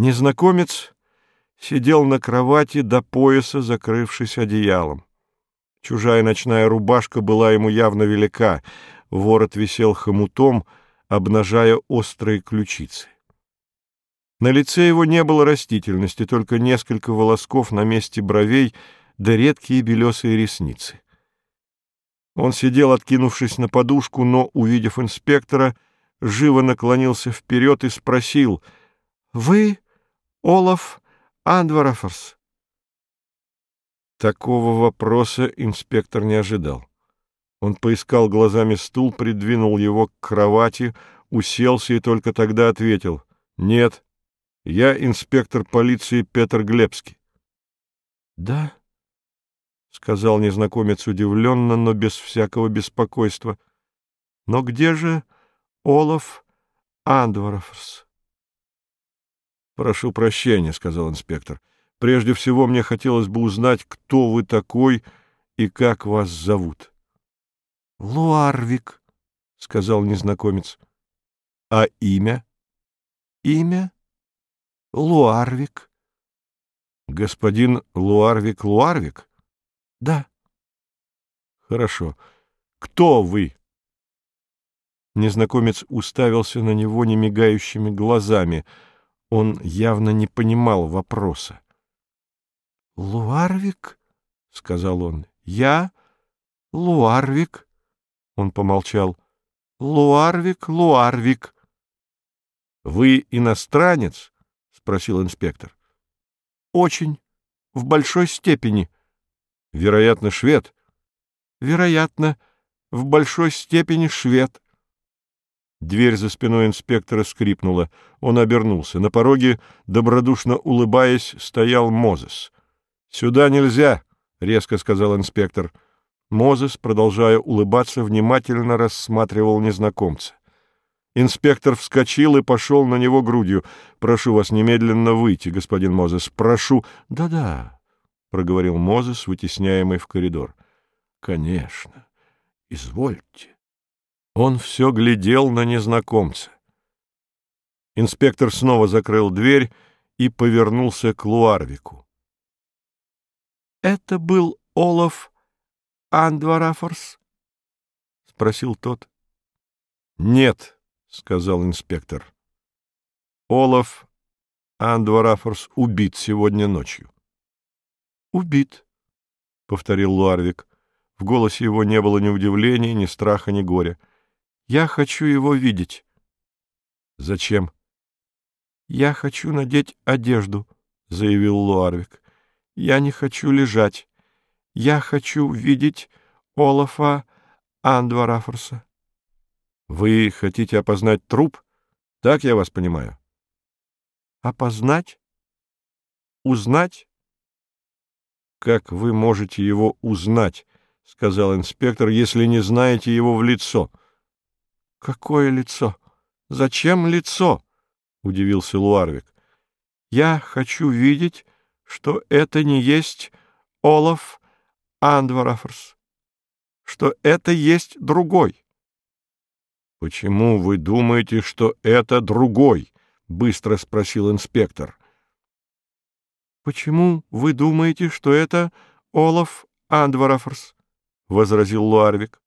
Незнакомец сидел на кровати до пояса, закрывшись одеялом. Чужая ночная рубашка была ему явно велика, ворот висел хомутом, обнажая острые ключицы. На лице его не было растительности, только несколько волосков на месте бровей да редкие белесые ресницы. Он сидел, откинувшись на подушку, но, увидев инспектора, живо наклонился вперед и спросил «Вы Олаф Андварафорс?» Такого вопроса инспектор не ожидал. Он поискал глазами стул, придвинул его к кровати, уселся и только тогда ответил «Нет, я инспектор полиции Петр Глебский». «Да?» — сказал незнакомец удивленно, но без всякого беспокойства. — Но где же Олаф Андварафс? — Прошу прощения, — сказал инспектор. — Прежде всего мне хотелось бы узнать, кто вы такой и как вас зовут. — Луарвик, — сказал незнакомец. — А имя? — Имя? — Луарвик. — Господин Луарвик Луарвик? — да. Хорошо. Кто вы? Незнакомец уставился на него немигающими глазами. Он явно не понимал вопроса. Луарвик, сказал он. Я Луарвик. Он помолчал. Луарвик, Луарвик. Вы иностранец? спросил инспектор. Очень, в большой степени. Вероятно, швед. Вероятно, в большой степени швед. Дверь за спиной инспектора скрипнула. Он обернулся. На пороге, добродушно улыбаясь, стоял Мозес. «Сюда нельзя!» — резко сказал инспектор. Мозес, продолжая улыбаться, внимательно рассматривал незнакомца. Инспектор вскочил и пошел на него грудью. «Прошу вас немедленно выйти, господин Мозес. Прошу...» «Да-да», — проговорил Мозес, вытесняемый в коридор. — Конечно. Извольте. Он все глядел на незнакомца. Инспектор снова закрыл дверь и повернулся к Луарвику. — Это был Олаф Андварафорс? — спросил тот. — Нет, — сказал инспектор. — Олаф Андварафорс убит сегодня ночью. Убит, — повторил Луарвик. В голосе его не было ни удивления, ни страха, ни горя. Я хочу его видеть. Зачем? Я хочу надеть одежду, — заявил Луарвик. Я не хочу лежать. Я хочу видеть Олафа Андварафорса. Вы хотите опознать труп? Так я вас понимаю. Опознать? Узнать? как вы можете его узнать, — сказал инспектор, — если не знаете его в лицо? — Какое лицо? Зачем лицо? — удивился Луарвик. — Я хочу видеть, что это не есть Олаф Андварафорс, что это есть другой. — Почему вы думаете, что это другой? — быстро спросил инспектор. — Почему вы думаете, что это Олаф Андварафорс? — возразил Луарвик.